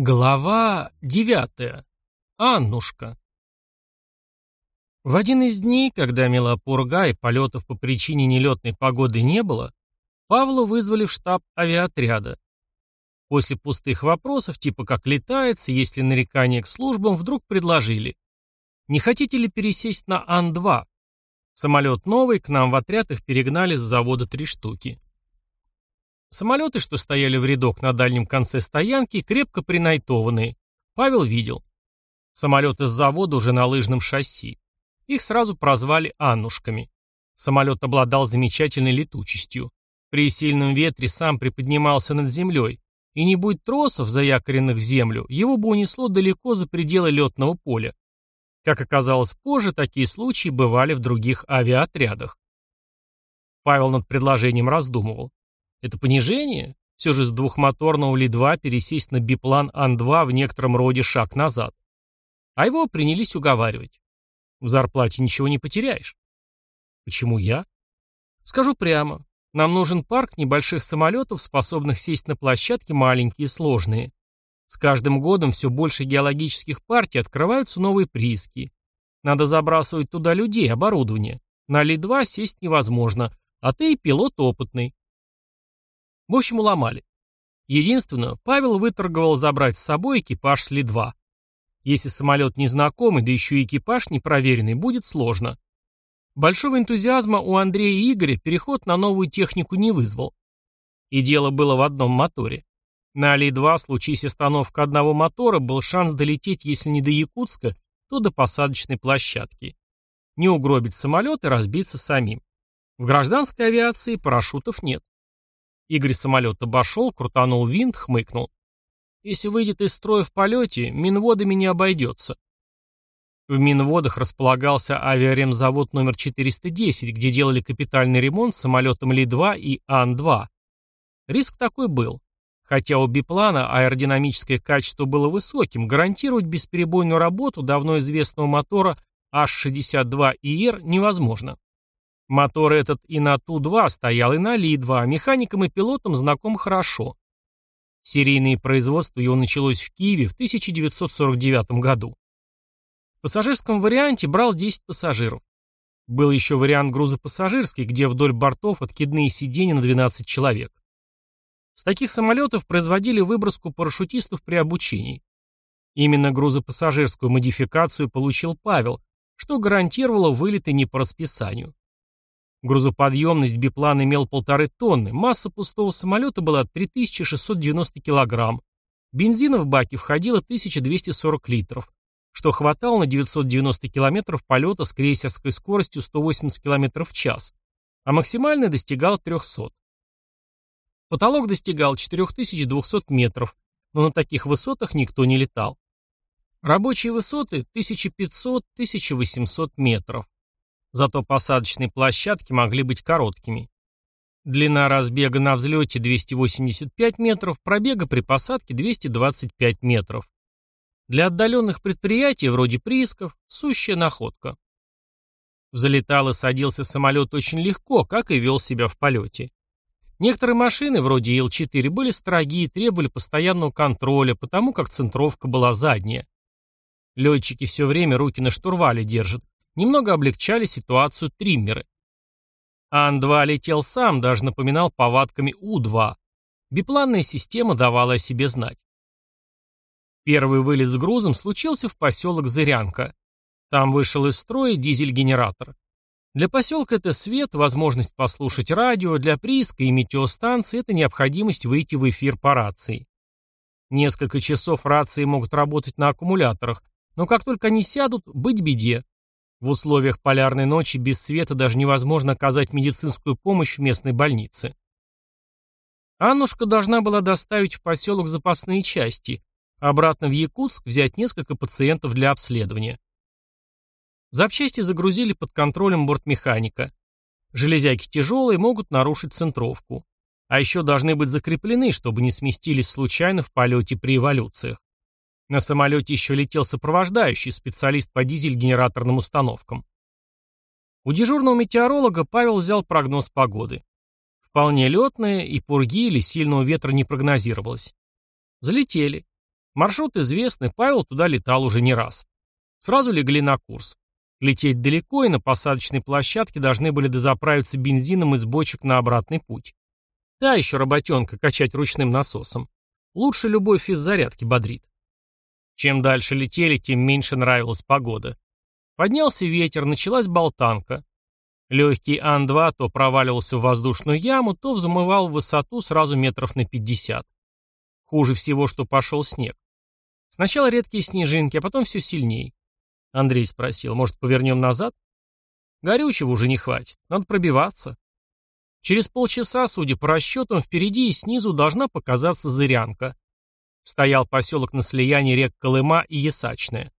Глава девятая. Аннушка. В один из дней, когда мела пурга и полетов по причине нелетной погоды не было, Павла вызвали в штаб авиаотряда. После пустых вопросов, типа как летается, есть ли нарекания к службам, вдруг предложили. Не хотите ли пересесть на Ан-2? Самолет новый, к нам в отряд их перегнали с завода три штуки. Самолеты, что стояли в рядок на дальнем конце стоянки, крепко принайтованные. Павел видел. Самолеты с завода уже на лыжном шасси. Их сразу прозвали «Аннушками». Самолет обладал замечательной летучестью. При сильном ветре сам приподнимался над землей, и не будь тросов, заякоренных в землю, его бы унесло далеко за пределы летного поля. Как оказалось позже, такие случаи бывали в других авиаотрядах. Павел над предложением раздумывал. Это понижение? Все же с двухмоторного Ли-2 пересесть на биплан Ан-2 в некотором роде шаг назад. А его принялись уговаривать. В зарплате ничего не потеряешь. Почему я? Скажу прямо. Нам нужен парк небольших самолетов, способных сесть на площадке маленькие и сложные. С каждым годом все больше геологических партий открываются новые прииски. Надо забрасывать туда людей, оборудование. На Ли-2 сесть невозможно, а ты пилот опытный. В общем, уломали. Единственное, Павел выторговал забрать с собой экипаж с Ли-2. Если самолет незнакомый, да еще и экипаж непроверенный, будет сложно. Большого энтузиазма у Андрея и Игоря переход на новую технику не вызвал. И дело было в одном моторе. На Али-2, случись остановка одного мотора, был шанс долететь, если не до Якутска, то до посадочной площадки. Не угробить самолет и разбиться самим. В гражданской авиации парашютов нет. Игорь самолет обошел, крутанул винт, хмыкнул. Если выйдет из строя в полете, Минводами не обойдется. В Минводах располагался авиаремзавод номер 410, где делали капитальный ремонт самолетам Ли-2 и Ан-2. Риск такой был. Хотя у биплана аэродинамическое качество было высоким, гарантировать бесперебойную работу давно известного мотора H-62IR невозможно. Мотор этот и на Ту-2 стоял, и на Ли-2, механикам и пилотам знаком хорошо. Серийное производство его началось в Киеве в 1949 году. В пассажирском варианте брал 10 пассажиров. Был еще вариант грузопассажирский, где вдоль бортов откидные сиденья на 12 человек. С таких самолетов производили выброску парашютистов при обучении. Именно грузопассажирскую модификацию получил Павел, что гарантировало вылеты не по расписанию. Грузоподъемность биплан имел полторы тонны, масса пустого самолета была 3690 килограмм, бензина в баке входило 1240 литров, что хватало на 990 километров полета с крейсерской скоростью 180 километров в час, а максимальная достигала 300. Потолок достигал 4200 метров, но на таких высотах никто не летал. Рабочие высоты 1500-1800 метров. Зато посадочные площадки могли быть короткими. Длина разбега на взлете 285 метров, пробега при посадке 225 метров. Для отдаленных предприятий, вроде приисков, сущая находка. Взлетал и садился самолет очень легко, как и вел себя в полете. Некоторые машины, вроде Ил-4, были строги и требовали постоянного контроля, потому как центровка была задняя. Летчики все время руки на штурвале держат, немного облегчали ситуацию триммеры. Ан-2 летел сам, даже напоминал повадками У-2. Бипланная система давала о себе знать. Первый вылет с грузом случился в поселок Зырянка. Там вышел из строя дизель-генератор. Для поселка это свет, возможность послушать радио, для прииска и метеостанции это необходимость выйти в эфир по рации. Несколько часов рации могут работать на аккумуляторах, но как только они сядут, быть беде. В условиях полярной ночи без света даже невозможно оказать медицинскую помощь в местной больнице. Аннушка должна была доставить в поселок запасные части, обратно в Якутск взять несколько пациентов для обследования. Запчасти загрузили под контролем бортмеханика. Железяки тяжелые, могут нарушить центровку. А еще должны быть закреплены, чтобы не сместились случайно в полете при эволюциях. На самолете еще летел сопровождающий, специалист по дизель-генераторным установкам. У дежурного метеоролога Павел взял прогноз погоды. Вполне летная, и пурги или сильного ветра не прогнозировалось. Залетели. Маршрут известный, Павел туда летал уже не раз. Сразу легли на курс. Лететь далеко, и на посадочной площадке должны были дозаправиться бензином из бочек на обратный путь. Да, еще работенка качать ручным насосом. Лучше любой физзарядки бодрит. Чем дальше летели, тем меньше нравилась погода. Поднялся ветер, началась болтанка. Легкий Ан-2 то проваливался в воздушную яму, то взмывал в высоту сразу метров на 50. Хуже всего, что пошел снег. Сначала редкие снежинки, а потом все сильнее. Андрей спросил, может, повернем назад? Горючего уже не хватит, надо пробиваться. Через полчаса, судя по расчетам, впереди и снизу должна показаться Зырянка. Стоял поселок на слиянии рек Колыма и Ясачная.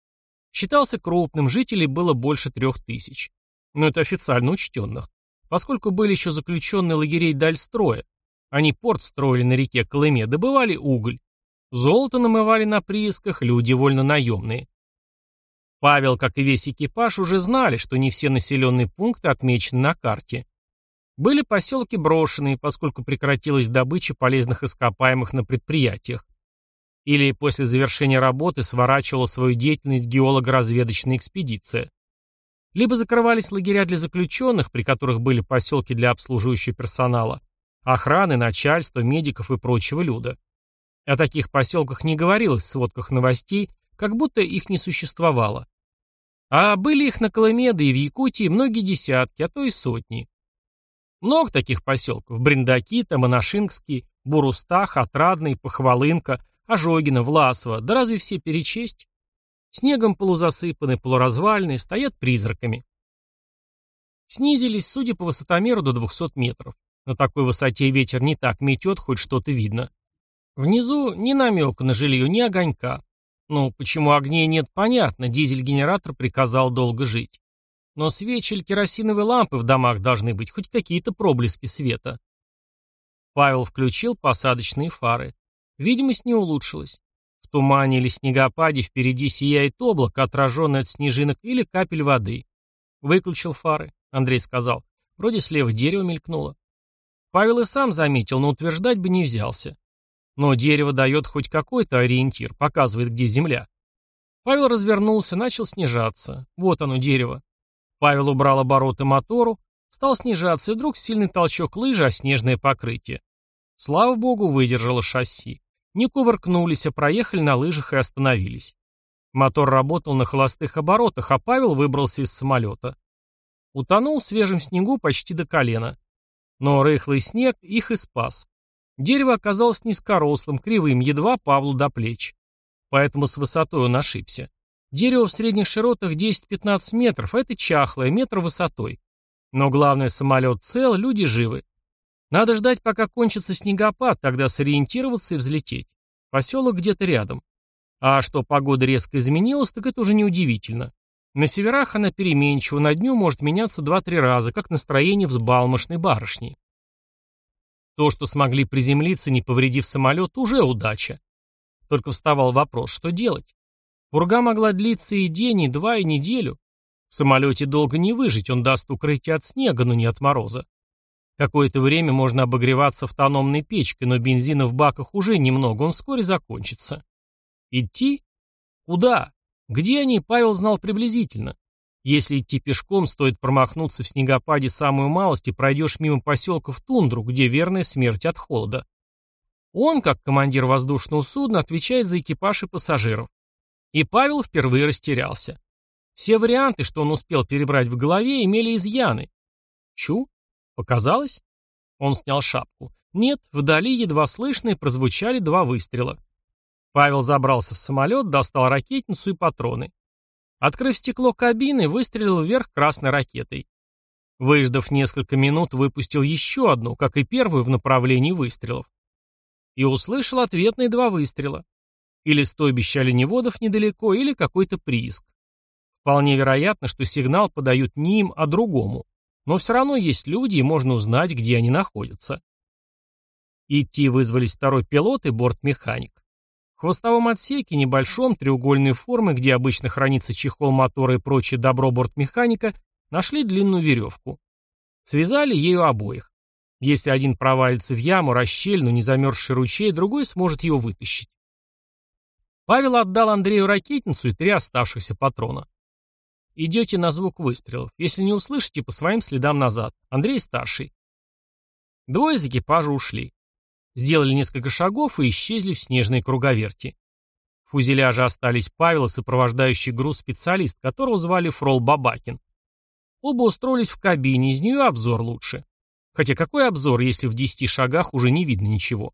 Считался крупным, жителей было больше трех тысяч. Но это официально учтенных. Поскольку были еще заключенные лагерей Дальстроя, они порт строили на реке Колыме, добывали уголь. Золото намывали на приисках люди вольно наемные. Павел, как и весь экипаж, уже знали, что не все населенные пункты отмечены на карте. Были поселки брошенные, поскольку прекратилась добыча полезных ископаемых на предприятиях. Или после завершения работы сворачивала свою деятельность геолого-разведочная экспедиция. Либо закрывались лагеря для заключенных, при которых были поселки для обслуживающего персонала, охраны, начальства, медиков и прочего люда. О таких поселках не говорилось в сводках новостей, как будто их не существовало. А были их на Колыме, да и в Якутии многие десятки, а то и сотни. Много таких поселков. Бриндакита, Монашинский, Бурустах, Отрадный, Похвалынка, Ожогина, Власово. Да разве все перечесть? Снегом полузасыпаны, полуразвальные, стоят призраками. Снизились, судя по высотомеру, до 200 метров. На такой высоте ветер не так метет, хоть что-то видно. Внизу ни намека на жилье, ни огонька. Ну, почему огней нет, понятно, дизель-генератор приказал долго жить. Но свечи или керосиновые лампы в домах должны быть, хоть какие-то проблески света. Павел включил посадочные фары. Видимость не улучшилась. В тумане или снегопаде впереди сияет облако, отраженное от снежинок или капель воды. Выключил фары, Андрей сказал. Вроде слева дерево мелькнуло. Павел и сам заметил, но утверждать бы не взялся. Но дерево дает хоть какой-то ориентир, показывает, где земля. Павел развернулся, начал снижаться. Вот оно, дерево. Павел убрал обороты мотору, стал снижаться, и вдруг сильный толчок лыжи о снежное покрытие. Слава богу, выдержало шасси. Не кувыркнулись, а проехали на лыжах и остановились. Мотор работал на холостых оборотах, а Павел выбрался из самолета. Утонул в свежем снегу почти до колена. Но рыхлый снег их и спас. Дерево оказалось низкорослым, кривым, едва Павлу до плеч. Поэтому с высотой он ошибся. Дерево в средних широтах 10-15 метров, а это чахлое, метр высотой. Но главное, самолет цел, люди живы. Надо ждать, пока кончится снегопад, тогда сориентироваться и взлететь. Поселок где-то рядом. А что погода резко изменилась, так это уже неудивительно. На северах она переменчива, на дню может меняться 2-3 раза, как настроение взбалмошной барышни. То, что смогли приземлиться, не повредив самолет, уже удача. Только вставал вопрос, что делать? Пурга могла длиться и день, и два, и неделю. В самолете долго не выжить, он даст укрытие от снега, но не от мороза. Какое-то время можно обогреваться автономной печкой, но бензина в баках уже немного, он вскоре закончится. Идти? Куда? Где они, Павел знал приблизительно. Если идти пешком, стоит промахнуться в снегопаде самую малость и пройдешь мимо поселка в тундру, где верная смерть от холода. Он, как командир воздушного судна, отвечает за экипаж и пассажиров. И Павел впервые растерялся. Все варианты, что он успел перебрать в голове, имели изъяны. Чу? Показалось? Он снял шапку. Нет, вдали едва слышно и прозвучали два выстрела. Павел забрался в самолет, достал ракетницу и патроны. Открыв стекло кабины, выстрелил вверх красной ракетой. Выждав несколько минут, выпустил еще одну, как и первую, в направлении выстрелов. И услышал ответные два выстрела. Или стойбище оленеводов недалеко, или какой-то прииск. Вполне вероятно, что сигнал подают не им, а другому. Но все равно есть люди, и можно узнать, где они находятся. Идти вызвались второй пилот и бортмеханик. В хвостовом отсеке, небольшом, треугольной формы, где обычно хранится чехол мотора и прочее добро бортмеханика, нашли длинную веревку. Связали ею обоих. Если один провалится в яму, расщельну, не замерзший ручей, другой сможет его вытащить. Павел отдал Андрею ракетницу и три оставшихся патрона. Идете на звук выстрелов. Если не услышите, по своим следам назад. Андрей старший. Двое из экипажа ушли. Сделали несколько шагов и исчезли в снежной круговерти. В фузеляже остались Павел и сопровождающий груз специалист, которого звали Фрол Бабакин. Оба устроились в кабине, из нее обзор лучше. Хотя какой обзор, если в десяти шагах уже не видно ничего?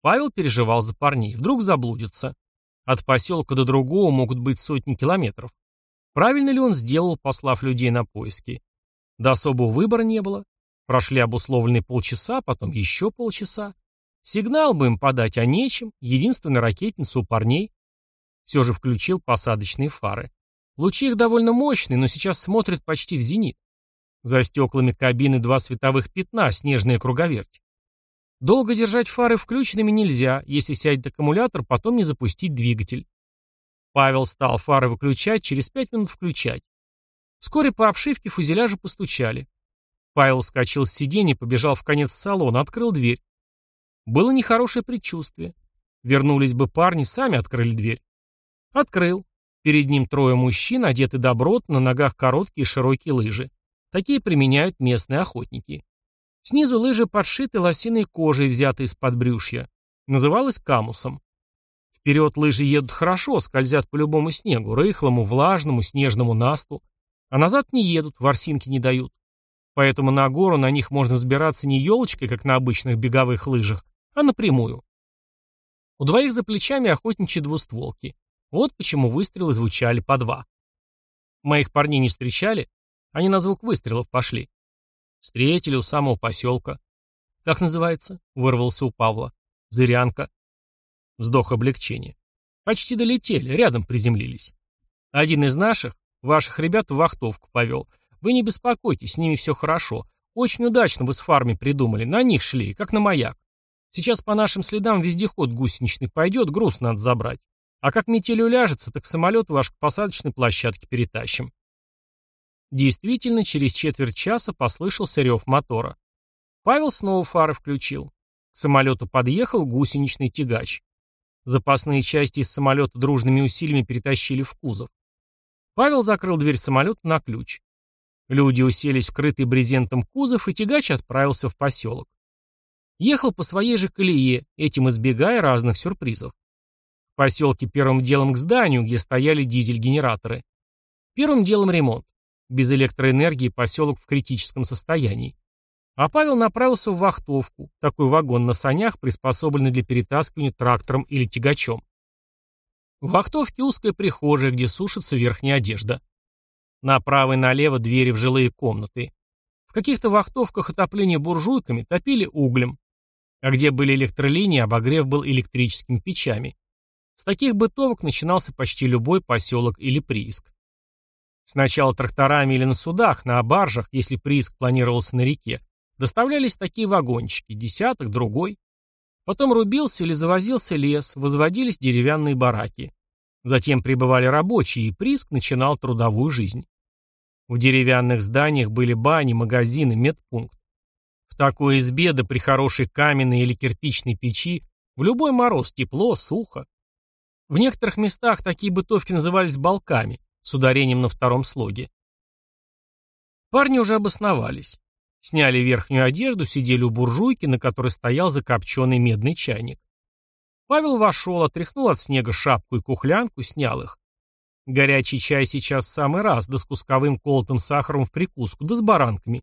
Павел переживал за парней. Вдруг заблудятся. От поселка до другого могут быть сотни километров. Правильно ли он сделал, послав людей на поиски? Да особого выбора не было. Прошли обусловленные полчаса, потом еще полчаса. Сигнал бы им подать, а нечем. Единственная ракетница у парней. Все же включил посадочные фары. Лучи их довольно мощные, но сейчас смотрят почти в зенит. За стеклами кабины два световых пятна, снежная круговерть. Долго держать фары включенными нельзя, если сядет аккумулятор, потом не запустить двигатель. Павел стал фары выключать, через пять минут включать. Вскоре по обшивке фузеляжа постучали. Павел вскочил с сиденья, побежал в конец салона, открыл дверь. Было нехорошее предчувствие. Вернулись бы парни, сами открыли дверь. Открыл. Перед ним трое мужчин, одеты добротно, на ногах короткие широкие лыжи. Такие применяют местные охотники. Снизу лыжи подшиты лосиной кожей, взятой из-под брюшья. Называлась камусом. Вперед лыжи едут хорошо, скользят по любому снегу, рыхлому, влажному, снежному насту. А назад не едут, ворсинки не дают. Поэтому на гору на них можно сбираться не елочкой, как на обычных беговых лыжах, а напрямую. У двоих за плечами охотничьи двустволки. Вот почему выстрелы звучали по два. Моих парней не встречали, они на звук выстрелов пошли. Встретили у самого поселка. Как называется? Вырвался у Павла. Зырянка. Вздох облегчения. Почти долетели, рядом приземлились. Один из наших, ваших ребят, в вахтовку повел. Вы не беспокойтесь, с ними все хорошо. Очень удачно вы с фарми придумали, на них шли, как на маяк. Сейчас по нашим следам вездеход гусеничный пойдет, груз надо забрать. А как метель уляжется, так самолет ваш к посадочной площадке перетащим. Действительно, через четверть часа послышался рев мотора. Павел снова фары включил. К самолету подъехал гусеничный тягач. Запасные части из самолета дружными усилиями перетащили в кузов. Павел закрыл дверь самолета на ключ. Люди уселись в крытый брезентом кузов, и тягач отправился в поселок. Ехал по своей же колее, этим избегая разных сюрпризов. В поселке первым делом к зданию, где стояли дизель-генераторы. Первым делом ремонт. Без электроэнергии поселок в критическом состоянии. А Павел направился в вахтовку, такой вагон на санях, приспособленный для перетаскивания трактором или тягачом. В вахтовке узкая прихожая, где сушится верхняя одежда. Направо и налево двери в жилые комнаты. В каких-то вахтовках отопление буржуйками топили углем. А где были электролинии, обогрев был электрическими печами. С таких бытовок начинался почти любой поселок или прииск. Сначала тракторами или на судах, на баржах, если прииск планировался на реке, доставлялись такие вагончики, десяток, другой. Потом рубился или завозился лес, возводились деревянные бараки. Затем прибывали рабочие, и прииск начинал трудовую жизнь. В деревянных зданиях были бани, магазины, медпункт. В такой избе, да при хорошей каменной или кирпичной печи, в любой мороз тепло, сухо. В некоторых местах такие бытовки назывались балками, с ударением на втором слоге. Парни уже обосновались. Сняли верхнюю одежду, сидели у буржуйки, на которой стоял закопченный медный чайник. Павел вошел, отряхнул от снега шапку и кухлянку, снял их. Горячий чай сейчас самый раз, да с кусковым колотым сахаром в прикуску, да с баранками.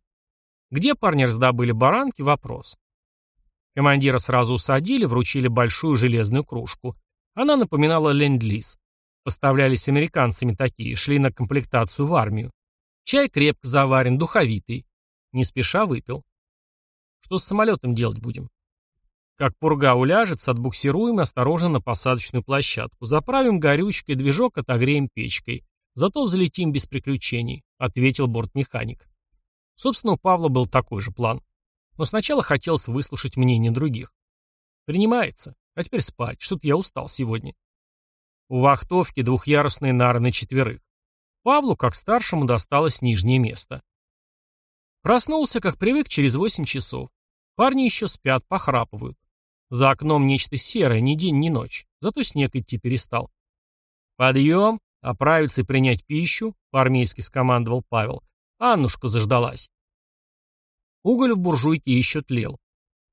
Где парни раздобыли баранки – вопрос. Командира сразу усадили, вручили большую железную кружку. Она напоминала ленд-лиз. Поставлялись американцами такие, шли на комплектацию в армию. Чай крепко заварен, духовитый. Не спеша выпил. Что с самолетом делать будем? Как пурга уляжется, отбуксируем осторожно на посадочную площадку. Заправим горючкой, движок отогреем печкой. Зато взлетим без приключений, ответил бортмеханик. Собственно, у Павла был такой же план. Но сначала хотелось выслушать мнение других. Принимается. А теперь спать. Что-то я устал сегодня. У вахтовки двухъярусные нары на четверых. Павлу, как старшему, досталось нижнее место. Проснулся, как привык, через восемь часов. Парни еще спят, похрапывают. За окном нечто серое, ни день, ни ночь. зато снег идти перестал. «Подъем, оправиться и принять пищу», — по-армейски скомандовал Павел. Аннушка заждалась. Уголь в буржуйке еще тлел.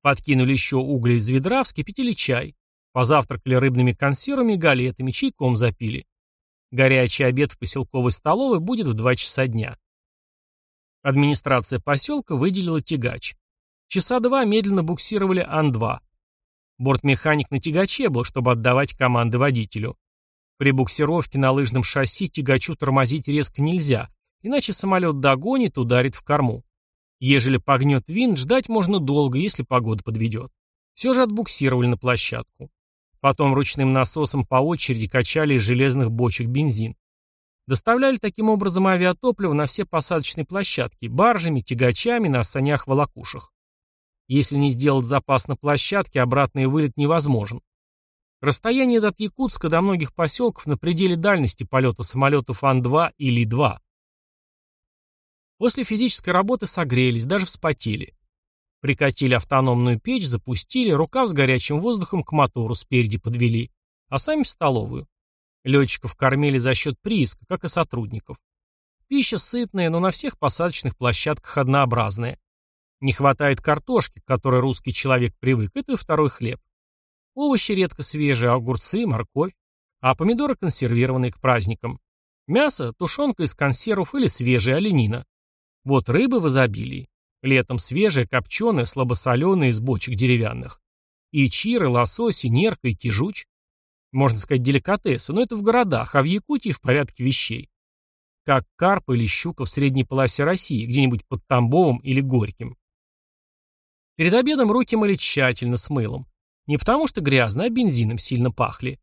Подкинули еще угли из ведра, вскипятили чай. Позавтракали рыбными консервами галетами, чайком запили. Горячий обед в поселковой столовой будет в два часа дня. Администрация поселка выделила тягач. Часа два медленно буксировали Ан-2. Бортмеханик на тягаче был, чтобы отдавать команды водителю. При буксировке на лыжном шасси тягачу тормозить резко нельзя, иначе самолет догонит, ударит в корму. Ежели погнет винт, ждать можно долго, если погода подведет. Все же отбуксировали на площадку. Потом ручным насосом по очереди качали из железных бочек бензин. Доставляли таким образом авиатопливо на все посадочные площадки, баржами, тягачами, на санях-волокушах. Если не сделать запас на площадке, обратный вылет невозможен. Расстояние от Якутска до многих поселков на пределе дальности полета самолетов Ан-2 и Ли-2. После физической работы согрелись, даже вспотели. Прикатили автономную печь, запустили, рукав с горячим воздухом к мотору спереди подвели, а сами в столовую. Летчиков кормили за счет прииска, как и сотрудников. Пища сытная, но на всех посадочных площадках однообразная. Не хватает картошки, к которой русский человек привык, это и второй хлеб. Овощи редко свежие, огурцы, морковь, а помидоры консервированные к праздникам. Мясо, тушенка из консервов или свежая оленина. Вот рыбы в изобилии. Летом свежая, копченая, слабосоленая из бочек деревянных. И чиры, лососи, нерка и тяжуч можно сказать, деликатесы, но это в городах, а в Якутии в порядке вещей. Как карп или щука в средней полосе России, где-нибудь под Тамбовом или Горьким. Перед обедом руки мыли тщательно с мылом. Не потому что грязно, а бензином сильно пахли.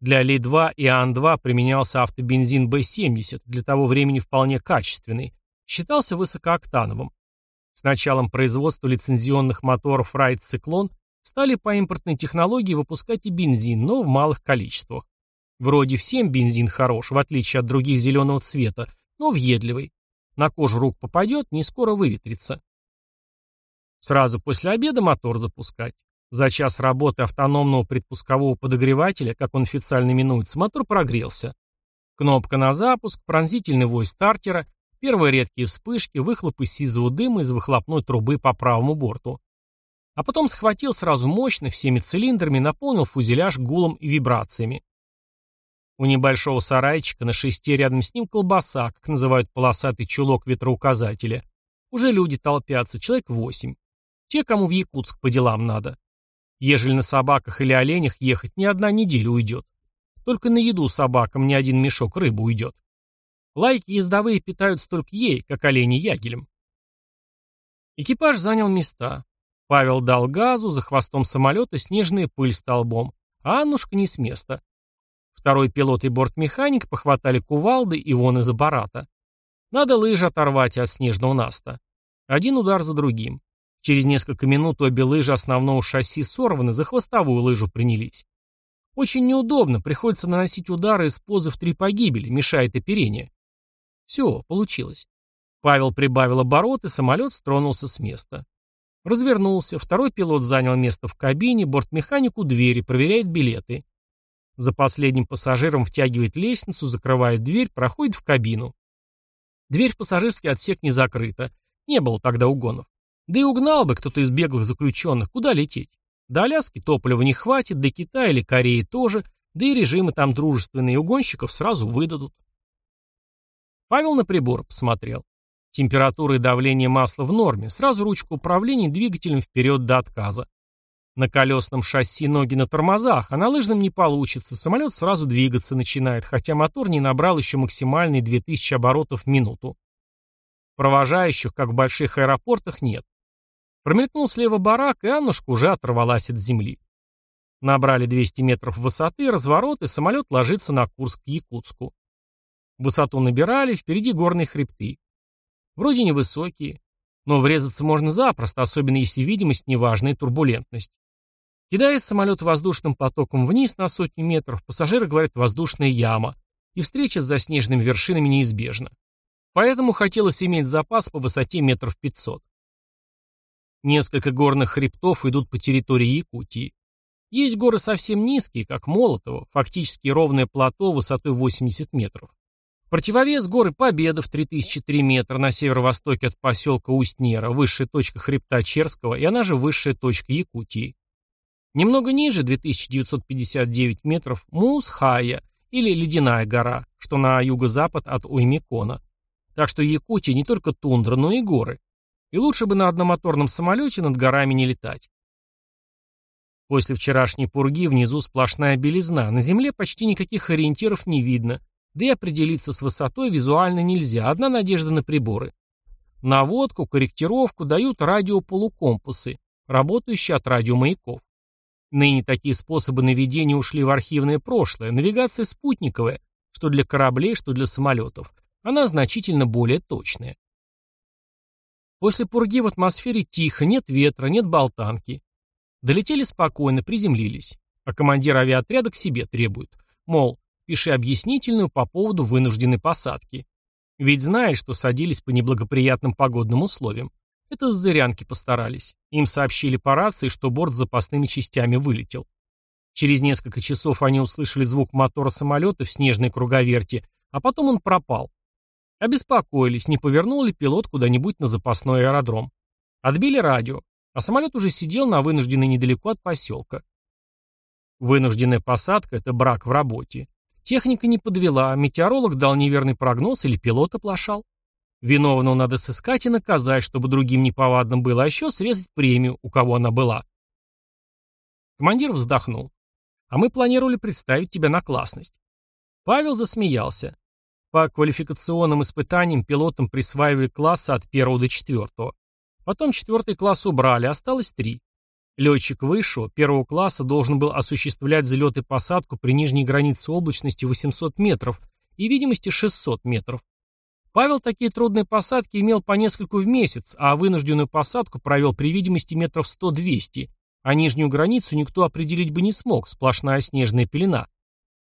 Для Ли-2 и Ан-2 применялся автобензин Б-70, для того времени вполне качественный, считался высокооктановым. С началом производства лицензионных моторов Райт Циклон Стали по импортной технологии выпускать и бензин, но в малых количествах. Вроде всем бензин хорош, в отличие от других зеленого цвета, но въедливый. На кожу рук попадет, не скоро выветрится. Сразу после обеда мотор запускать. За час работы автономного предпускового подогревателя, как он официально именуется, мотор прогрелся. Кнопка на запуск, пронзительный вой стартера, первые редкие вспышки, выхлопы сизого дыма из выхлопной трубы по правому борту. А потом схватил сразу мощно, всеми цилиндрами, наполнил фузеляж гулом и вибрациями. У небольшого сарайчика на шесте рядом с ним колбаса, как называют полосатый чулок ветроуказателя. Уже люди толпятся, человек восемь. Те, кому в Якутск по делам надо. Ежели на собаках или оленях ехать, не одна неделя уйдет. Только на еду собакам не один мешок рыбы уйдет. Лайки ездовые питаются только ей, как олени ягелем. Экипаж занял места. Павел дал газу, за хвостом самолета снежная пыль столбом, а Аннушка не с места. Второй пилот и бортмеханик похватали кувалды и вон из аппарата. Надо лыжи оторвать от снежного наста. Один удар за другим. Через несколько минут обе лыжи основного шасси сорваны, за хвостовую лыжу принялись. Очень неудобно, приходится наносить удары из позы в три погибели, мешает оперение. Все, получилось. Павел прибавил обороты, самолет стронулся с места. Развернулся, второй пилот занял место в кабине, бортмеханик у двери, проверяет билеты. За последним пассажиром втягивает лестницу, закрывает дверь, проходит в кабину. Дверь в пассажирский отсек не закрыта. Не было тогда угонов. Да и угнал бы кто-то из беглых заключенных. Куда лететь? До Аляски топлива не хватит, до Китая или Кореи тоже, да и режимы там дружественные, угонщиков сразу выдадут. Павел на прибор посмотрел. Температура и давление масла в норме, сразу ручку управления двигателем вперед до отказа. На колесном шасси ноги на тормозах, а на лыжном не получится, самолет сразу двигаться начинает, хотя мотор не набрал еще максимальные 2000 оборотов в минуту. Провожающих, как в больших аэропортах, нет. Промелькнул слева барак, и Аннушка уже оторвалась от земли. Набрали 200 метров высоты, разворот, и самолет ложится на курс к Якутску. Высоту набирали, впереди горные хребты. Вроде невысокие, но врезаться можно запросто, особенно если видимость неважная и турбулентность. Кидает самолет воздушным потоком вниз на сотни метров, пассажиры говорят «воздушная яма», и встреча с заснеженными вершинами неизбежна. Поэтому хотелось иметь запас по высоте метров 500. Несколько горных хребтов идут по территории Якутии. Есть горы совсем низкие, как Молотово, фактически ровное плато высотой 80 метров. Противовес горы Победа в 3003 метра на северо-востоке от поселка Устнера, высшая точка хребта Черского и она же высшая точка Якутии. Немного ниже, 2959 метров, Муус-Хая или Ледяная гора, что на юго-запад от Уймекона. Так что Якутия не только тундра, но и горы. И лучше бы на одномоторном самолете над горами не летать. После вчерашней пурги внизу сплошная белизна, на земле почти никаких ориентиров не видно, да и определиться с высотой визуально нельзя, одна надежда на приборы. Наводку, корректировку дают радиополукомпасы, работающие от радиомаяков. Ныне такие способы наведения ушли в архивное прошлое, навигация спутниковая, что для кораблей, что для самолетов. Она значительно более точная. После пурги в атмосфере тихо, нет ветра, нет болтанки. Долетели спокойно, приземлились. А командир авиаотряда к себе требует. Мол, пиши объяснительную по поводу вынужденной посадки. Ведь знаешь, что садились по неблагоприятным погодным условиям. Это с зырянки постарались. Им сообщили по рации, что борт с запасными частями вылетел. Через несколько часов они услышали звук мотора самолета в снежной круговерти, а потом он пропал. Обеспокоились, не повернул ли пилот куда-нибудь на запасной аэродром. Отбили радио а самолет уже сидел на вынужденной недалеко от поселка. Вынужденная посадка – это брак в работе. Техника не подвела, метеоролог дал неверный прогноз или пилот оплошал. Виновного надо сыскать и наказать, чтобы другим неповадно было, а еще срезать премию, у кого она была. Командир вздохнул. А мы планировали представить тебя на классность. Павел засмеялся. По квалификационным испытаниям пилотам присваивали классы от первого до четвертого. Потом четвертый класс убрали, осталось три. Летчик высшего, первого класса, должен был осуществлять взлет и посадку при нижней границе облачности 800 метров и видимости 600 метров. Павел такие трудные посадки имел по нескольку в месяц, а вынужденную посадку провел при видимости метров 100-200, а нижнюю границу никто определить бы не смог, сплошная снежная пелена.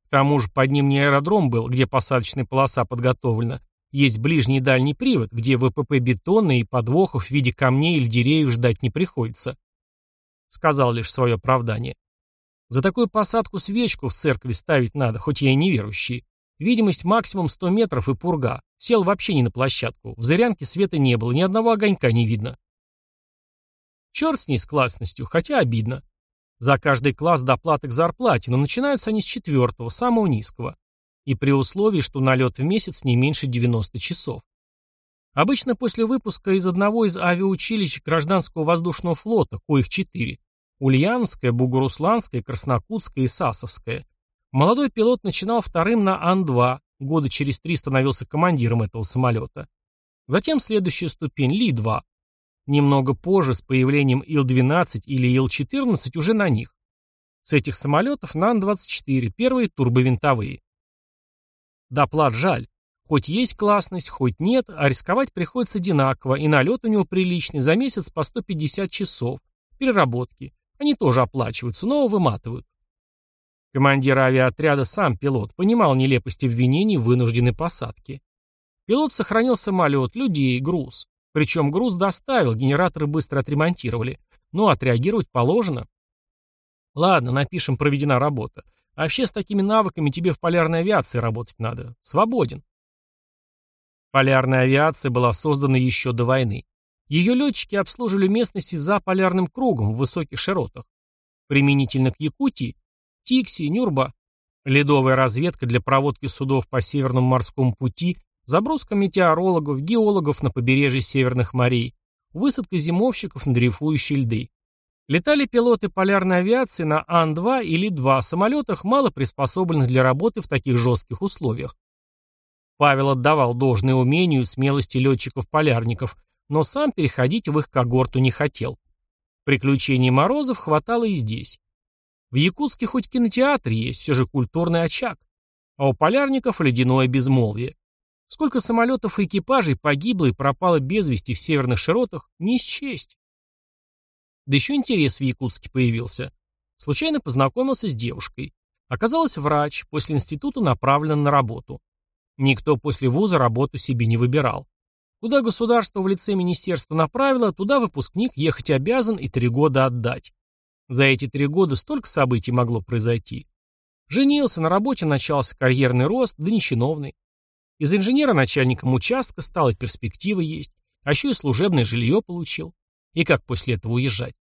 К тому же под ним не аэродром был, где посадочная полоса подготовлена, есть ближний и дальний привод, где ВПП бетонный и подвохов в виде камней или деревьев ждать не приходится. Сказал лишь свое оправдание. За такую посадку свечку в церкви ставить надо, хоть я и неверующий. Видимость максимум 100 метров и пурга. Сел вообще не на площадку. В зырянке света не было, ни одного огонька не видно. Черт с ней с классностью, хотя обидно. За каждый класс доплаты к зарплате, но начинаются они с четвертого, самого низкого и при условии, что налет в месяц не меньше 90 часов. Обычно после выпуска из одного из авиаучилищ гражданского воздушного флота, коих четыре, Ульяновское, Бугурусланское, Краснокутское и Сасовское, молодой пилот начинал вторым на Ан-2, года через три становился командиром этого самолета. Затем следующая ступень Ли-2. Немного позже, с появлением Ил-12 или Ил-14 уже на них. С этих самолетов на Ан-24, первые турбовинтовые. Доплат жаль. Хоть есть классность, хоть нет, а рисковать приходится одинаково, и налет у него приличный, за месяц по 150 часов. Переработки. Они тоже оплачиваются, но выматывают. Командир авиаотряда сам пилот, понимал нелепость обвинений в вынужденной посадке. Пилот сохранил самолет, людей, груз. Причем груз доставил, генераторы быстро отремонтировали. Но отреагировать положено. Ладно, напишем, проведена работа. А вообще с такими навыками тебе в полярной авиации работать надо. Свободен. Полярная авиация была создана еще до войны. Ее летчики обслуживали местности за полярным кругом в высоких широтах. Применительно к Якутии, Тикси, Нюрба, ледовая разведка для проводки судов по Северному морскому пути, заброска метеорологов, геологов на побережье Северных морей, высадка зимовщиков на дрейфующие льды. Летали пилоты полярной авиации на Ан-2 или 2 самолетах, мало приспособленных для работы в таких жестких условиях. Павел отдавал должное умению и смелости летчиков-полярников, но сам переходить в их когорту не хотел. Приключений Морозов хватало и здесь. В Якутске хоть кинотеатр есть, все же культурный очаг. А у полярников ледяное безмолвие. Сколько самолетов и экипажей погибло и пропало без вести в северных широтах, не счесть. Да еще интерес в Якутске появился. Случайно познакомился с девушкой. Оказалось, врач, после института направлен на работу. Никто после вуза работу себе не выбирал. Куда государство в лице министерства направило, туда выпускник ехать обязан и три года отдать. За эти три года столько событий могло произойти. Женился, на работе начался карьерный рост, да не чиновный. Из инженера начальником участка стало перспективы есть, а еще и служебное жилье получил. И как после этого уезжать?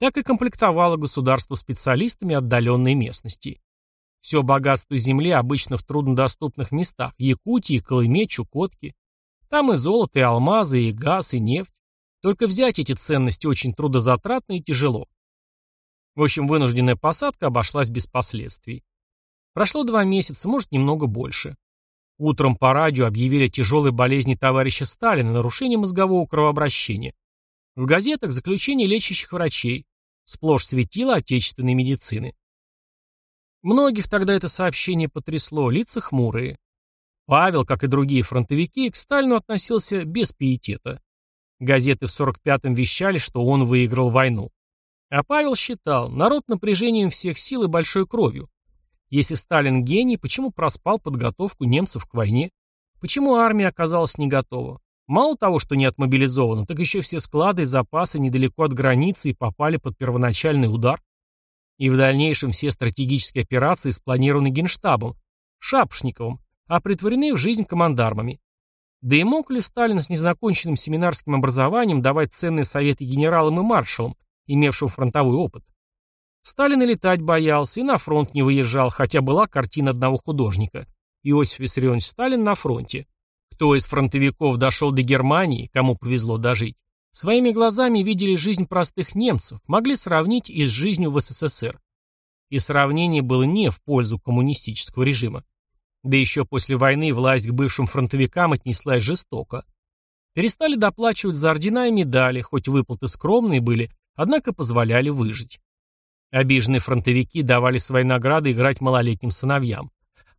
Так и комплектовало государство специалистами отдаленной местности. Все богатство земли обычно в труднодоступных местах – Якутии, Колыме, Чукотке. Там и золото, и алмазы, и газ, и нефть. Только взять эти ценности очень трудозатратно и тяжело. В общем, вынужденная посадка обошлась без последствий. Прошло два месяца, может, немного больше. Утром по радио объявили о тяжелой болезни товарища Сталина, нарушении мозгового кровообращения. В газетах заключение лечащих врачей. Сплошь светило отечественной медицины. Многих тогда это сообщение потрясло, лица хмурые. Павел, как и другие фронтовики, к Сталину относился без пиетета. Газеты в 45-м вещали, что он выиграл войну. А Павел считал, народ напряжением всех сил и большой кровью. Если Сталин гений, почему проспал подготовку немцев к войне? Почему армия оказалась не готова? Мало того, что не отмобилизована, так еще все склады и запасы недалеко от границы и попали под первоначальный удар. И в дальнейшем все стратегические операции спланированы Генштабом, Шапшниковым, а притворены в жизнь командармами. Да и мог ли Сталин с незаконченным семинарским образованием давать ценные советы генералам и маршалам, имевшим фронтовой опыт? Сталин и летать боялся, и на фронт не выезжал, хотя была картина одного художника. Иосиф Виссарионович Сталин на фронте. Кто из фронтовиков дошел до Германии, кому повезло дожить, своими глазами видели жизнь простых немцев, могли сравнить и с жизнью в СССР. И сравнение было не в пользу коммунистического режима. Да еще после войны власть к бывшим фронтовикам отнеслась жестоко. Перестали доплачивать за ордена и медали, хоть выплаты скромные были, однако позволяли выжить. Обиженные фронтовики давали свои награды играть малолетним сыновьям.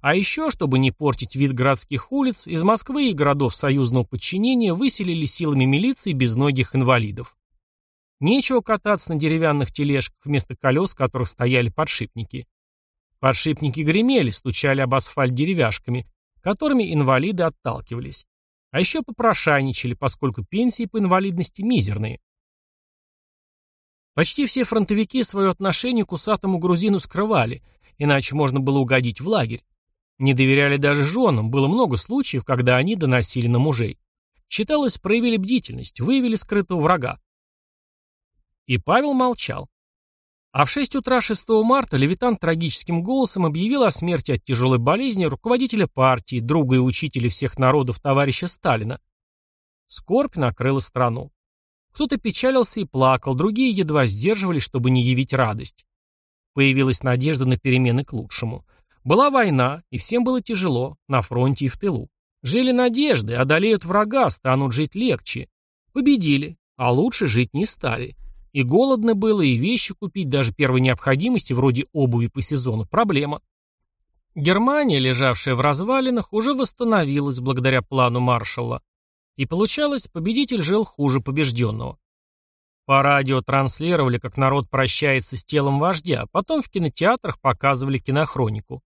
А еще, чтобы не портить вид городских улиц, из Москвы и городов союзного подчинения выселили силами милиции безногих инвалидов. Нечего кататься на деревянных тележках вместо колес, которых стояли подшипники. Подшипники гремели, стучали об асфальт деревяшками, которыми инвалиды отталкивались. А еще попрошайничали, поскольку пенсии по инвалидности мизерные. Почти все фронтовики свое отношение к усатому грузину скрывали, иначе можно было угодить в лагерь. Не доверяли даже женам, было много случаев, когда они доносили на мужей. Считалось, проявили бдительность, выявили скрытого врага. И Павел молчал. А в 6 утра 6 марта Левитан трагическим голосом объявил о смерти от тяжелой болезни руководителя партии, друга и учителя всех народов товарища Сталина. Скорбь накрыла страну. Кто-то печалился и плакал, другие едва сдерживались, чтобы не явить радость. Появилась надежда на перемены к лучшему. Была война, и всем было тяжело, на фронте и в тылу. Жили надежды, одолеют врага, станут жить легче. Победили, а лучше жить не стали. И голодно было, и вещи купить, даже первой необходимости, вроде обуви по сезону, проблема. Германия, лежавшая в развалинах, уже восстановилась благодаря плану маршала. И получалось, победитель жил хуже побежденного. По радио транслировали, как народ прощается с телом вождя, потом в кинотеатрах показывали кинохронику.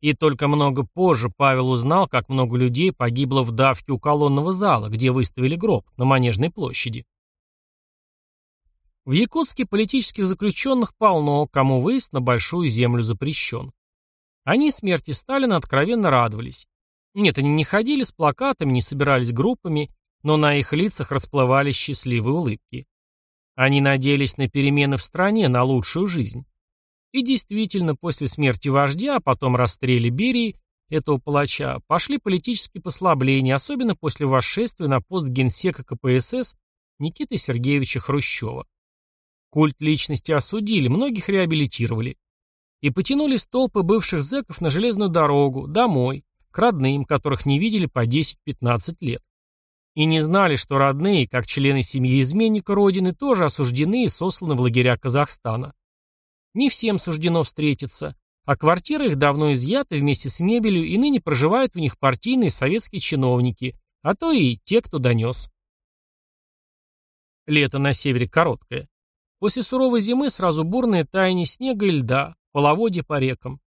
И только много позже Павел узнал, как много людей погибло в давке у колонного зала, где выставили гроб, на Манежной площади. В Якутске политических заключенных полно, кому выезд на Большую Землю запрещен. Они смерти Сталина откровенно радовались. Нет, они не ходили с плакатами, не собирались группами, но на их лицах расплывались счастливые улыбки. Они надеялись на перемены в стране, на лучшую жизнь. И действительно, после смерти вождя, а потом расстреле Берии, этого палача, пошли политические послабления, особенно после восшествия на пост генсека КПСС Никиты Сергеевича Хрущева. Культ личности осудили, многих реабилитировали. И потянулись толпы бывших зэков на железную дорогу, домой, к родным, которых не видели по 10-15 лет. И не знали, что родные, как члены семьи изменника Родины, тоже осуждены и сосланы в лагеря Казахстана. Не всем суждено встретиться, а квартиры их давно изъяты вместе с мебелью, и ныне проживают в них партийные советские чиновники, а то и те, кто донес. Лето на севере короткое. После суровой зимы сразу бурное таяние снега и льда, половодье по рекам.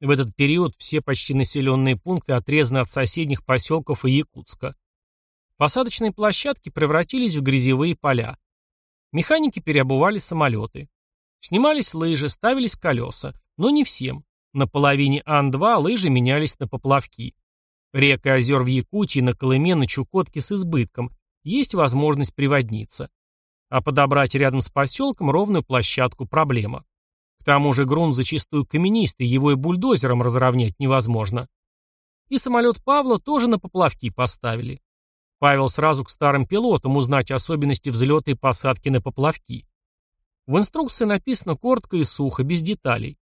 В этот период все почти населенные пункты отрезаны от соседних поселков и Якутска. Посадочные площадки превратились в грязевые поля. Механики переобували самолеты. Снимались лыжи, ставились колеса, но не всем. На половине Ан-2 лыжи менялись на поплавки. Рек и озер в Якутии, на Колыме, на Чукотке с избытком. Есть возможность приводниться. А подобрать рядом с поселком ровную площадку – проблема. К тому же грунт зачастую каменистый, его и бульдозером разровнять невозможно. И самолет Павла тоже на поплавки поставили. Павел сразу к старым пилотам узнать особенности взлета и посадки на поплавки. В инструкции написано коротко и сухо, без деталей.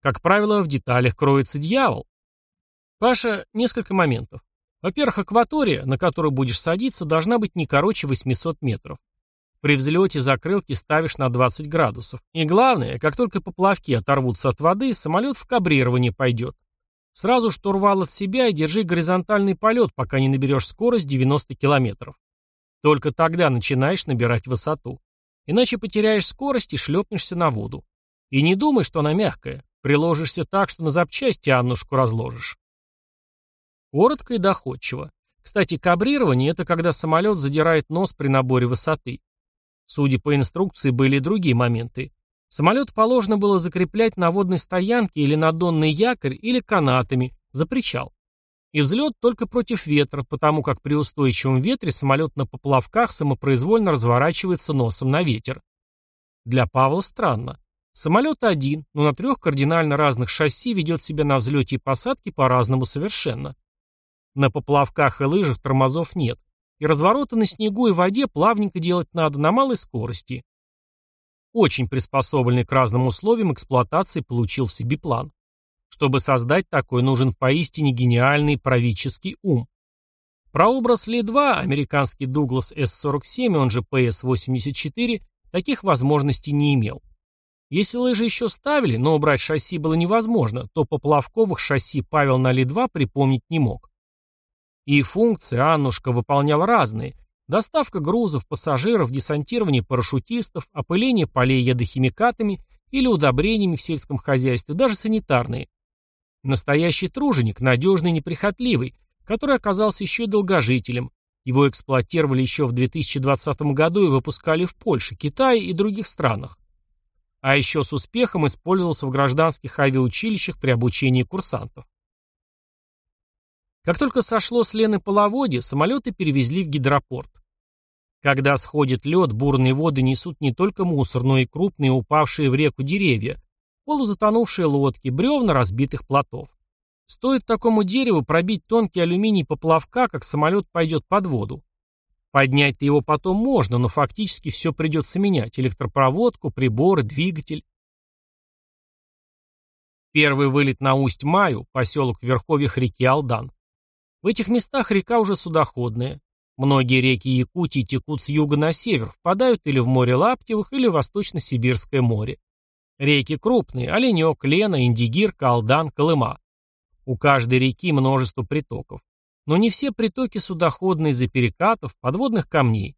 Как правило, в деталях кроется дьявол. Паша, несколько моментов. Во-первых, акватория, на которую будешь садиться, должна быть не короче 800 метров. При взлете закрылки ставишь на 20 градусов. И главное, как только поплавки оторвутся от воды, самолет в кабрирование пойдет. Сразу штурвал от себя и держи горизонтальный полет, пока не наберешь скорость 90 километров. Только тогда начинаешь набирать высоту. Иначе потеряешь скорость и шлепнешься на воду. И не думай, что она мягкая. Приложишься так, что на запчасти Аннушку разложишь. Коротко и доходчиво. Кстати, кабрирование – это когда самолет задирает нос при наборе высоты. Судя по инструкции, были и другие моменты. Самолет положено было закреплять на водной стоянке или на донный якорь или канатами, за причал. И взлет только против ветра, потому как при устойчивом ветре самолет на поплавках самопроизвольно разворачивается носом на ветер. Для Павла странно. Самолет один, но на трех кардинально разных шасси ведет себя на взлете и посадке по-разному совершенно. На поплавках и лыжах тормозов нет, и развороты на снегу и воде плавненько делать надо на малой скорости. Очень приспособленный к разным условиям эксплуатации получился биплан. Чтобы создать такой, нужен поистине гениальный правительский ум. Прообраз Ли-2, американский Дуглас С-47, он же ПС-84, таких возможностей не имел. Если лыжи еще ставили, но убрать шасси было невозможно, то поплавковых шасси Павел на Ли-2 припомнить не мог. И функции Аннушка выполнял разные. Доставка грузов, пассажиров, десантирование парашютистов, опыление полей ядохимикатами или удобрениями в сельском хозяйстве, даже санитарные. Настоящий труженик, надежный и неприхотливый, который оказался еще и долгожителем. Его эксплуатировали еще в 2020 году и выпускали в Польше, Китае и других странах. А еще с успехом использовался в гражданских авиаучилищах при обучении курсантов. Как только сошло с Лены половодье, самолеты перевезли в гидропорт. Когда сходит лед, бурные воды несут не только мусор, но и крупные упавшие в реку деревья, полузатонувшие лодки, бревна разбитых плотов. Стоит такому дереву пробить тонкий алюминий поплавка, как самолет пойдет под воду. Поднять-то его потом можно, но фактически все придется менять. Электропроводку, приборы, двигатель. Первый вылет на Усть-Маю, поселок в верховьях реки Алдан. В этих местах река уже судоходная. Многие реки Якутии текут с юга на север, впадают или в море Лаптевых, или в Восточно-Сибирское море. Реки крупные – Оленек, Лена, Индигир, Калдан, Колыма. У каждой реки множество притоков. Но не все притоки судоходные из-за перекатов, подводных камней.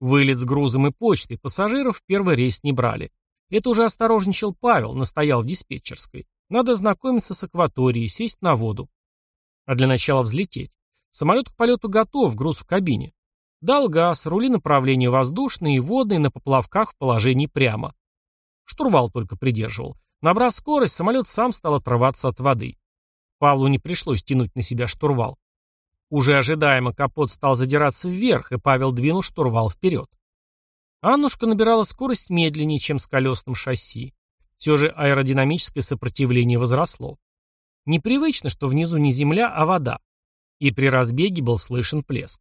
Вылет с грузом и почтой пассажиров в первый рейс не брали. Это уже осторожничал Павел, настоял в диспетчерской. Надо знакомиться с акваторией, сесть на воду. А для начала взлететь. Самолет к полету готов, груз в кабине. Дал газ, рули направления воздушные и водные на поплавках в положении прямо. Штурвал только придерживал. Набрав скорость, самолет сам стал отрываться от воды. Павлу не пришлось тянуть на себя штурвал. Уже ожидаемо капот стал задираться вверх, и Павел двинул штурвал вперед. Аннушка набирала скорость медленнее, чем с колесным шасси. Все же аэродинамическое сопротивление возросло. Непривычно, что внизу не земля, а вода. И при разбеге был слышен плеск.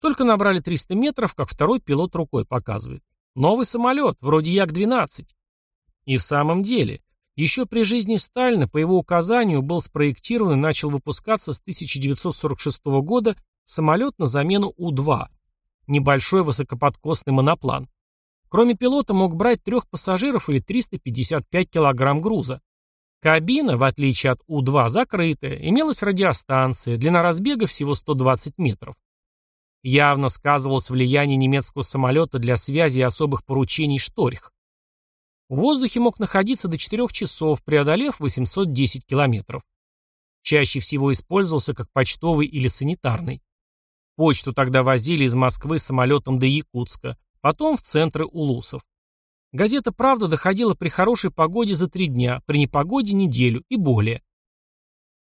Только набрали 300 метров, как второй пилот рукой показывает. Новый самолет, вроде Як-12. И в самом деле, еще при жизни Сталина по его указанию был спроектирован и начал выпускаться с 1946 года самолет на замену У-2, небольшой высокоподкосный моноплан. Кроме пилота мог брать трех пассажиров или 355 килограмм груза. Кабина, в отличие от У-2, закрытая, имелась радиостанция, длина разбега всего 120 метров. Явно сказывалось влияние немецкого самолета для связи и особых поручений «Шторх». В воздухе мог находиться до 4 часов, преодолев 810 километров. Чаще всего использовался как почтовый или санитарный. Почту тогда возили из Москвы самолетом до Якутска, потом в центры Улусов. Газета «Правда» доходила при хорошей погоде за три дня, при непогоде неделю и более.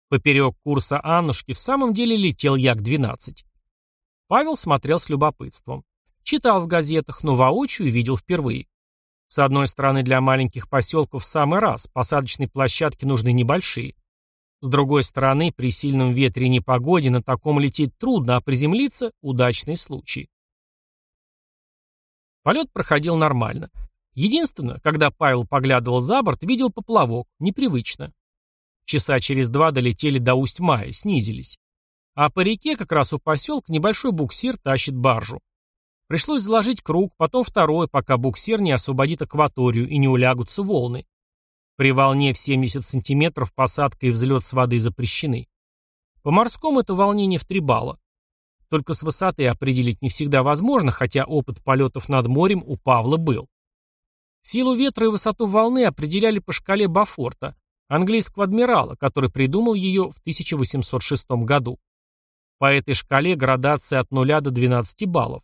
Поперек курса Аннушки в самом деле летел Як-12. Павел смотрел с любопытством. Читал в газетах, но воочию видел впервые. С одной стороны, для маленьких поселков в самый раз, посадочные площадки нужны небольшие. С другой стороны, при сильном ветре и непогоде на таком лететь трудно, а приземлиться – удачный случай. Полет проходил нормально. Единственное, когда Павел поглядывал за борт, видел поплавок, непривычно. Часа через два долетели до Усть-Мая, снизились. А по реке, как раз у поселка, небольшой буксир тащит баржу. Пришлось заложить круг, потом второй, пока буксир не освободит акваторию и не улягутся волны. При волне в 70 сантиметров посадка и взлет с воды запрещены. По морскому это волнение в 3 балла. Только с высоты определить не всегда возможно, хотя опыт полетов над морем у Павла был. Силу ветра и высоту волны определяли по шкале Бафорта, английского адмирала, который придумал ее в 1806 году. По этой шкале градация от 0 до 12 баллов.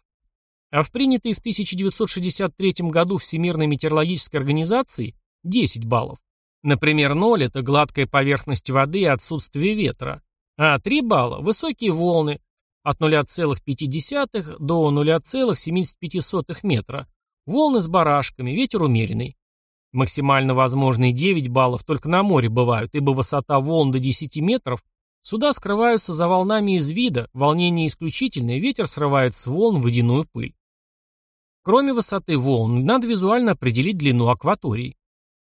А в принятой в 1963 году Всемирной метеорологической организации 10 баллов. Например, 0 – это гладкая поверхность воды и отсутствие ветра, а 3 балла – высокие волны от 0,5 до 0,75 метра, Волны с барашками, ветер умеренный. Максимально возможные 9 баллов только на море бывают, ибо высота волн до 10 метров, суда скрываются за волнами из вида, волнение исключительное, ветер срывает с волн водяную пыль. Кроме высоты волн, надо визуально определить длину акватории.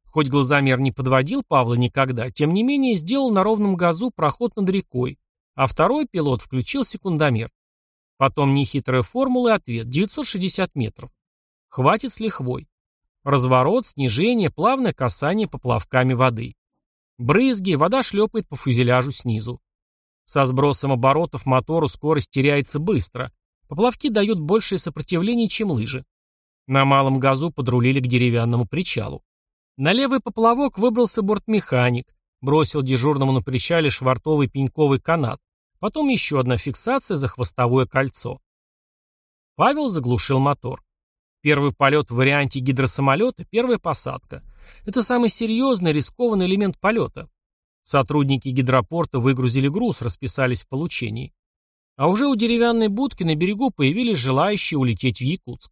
Хоть глазомер не подводил Павла никогда, тем не менее сделал на ровном газу проход над рекой, а второй пилот включил секундомер. Потом нехитрая формула и ответ – 960 метров. Хватит с лихвой. Разворот, снижение, плавное касание поплавками воды. Брызги, вода шлепает по фюзеляжу снизу. Со сбросом оборотов мотору скорость теряется быстро. Поплавки дают большее сопротивление, чем лыжи. На малом газу подрулили к деревянному причалу. На левый поплавок выбрался бортмеханик, бросил дежурному на причале швартовый пеньковый канат, потом еще одна фиксация за хвостовое кольцо. Павел заглушил мотор. Первый полет в варианте гидросамолета – первая посадка. Это самый серьезный, рискованный элемент полета. Сотрудники гидропорта выгрузили груз, расписались в получении. А уже у деревянной будки на берегу появились желающие улететь в Якутск.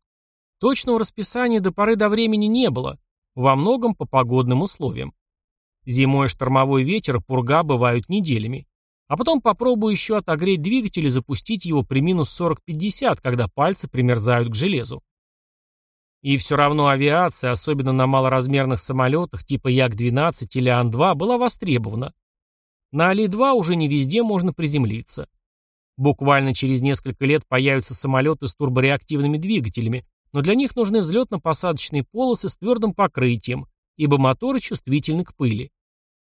Точного расписания до поры до времени не было, во многом по погодным условиям. Зимой штормовой ветер пурга бывают неделями. А потом попробую еще отогреть двигатель и запустить его при минус 40-50, когда пальцы примерзают к железу. И все равно авиация, особенно на малоразмерных самолетах типа Як-12 или Ан-2, была востребована. На Али-2 уже не везде можно приземлиться. Буквально через несколько лет появятся самолеты с турбореактивными двигателями, но для них нужны взлетно-посадочные полосы с твердым покрытием, ибо моторы чувствительны к пыли.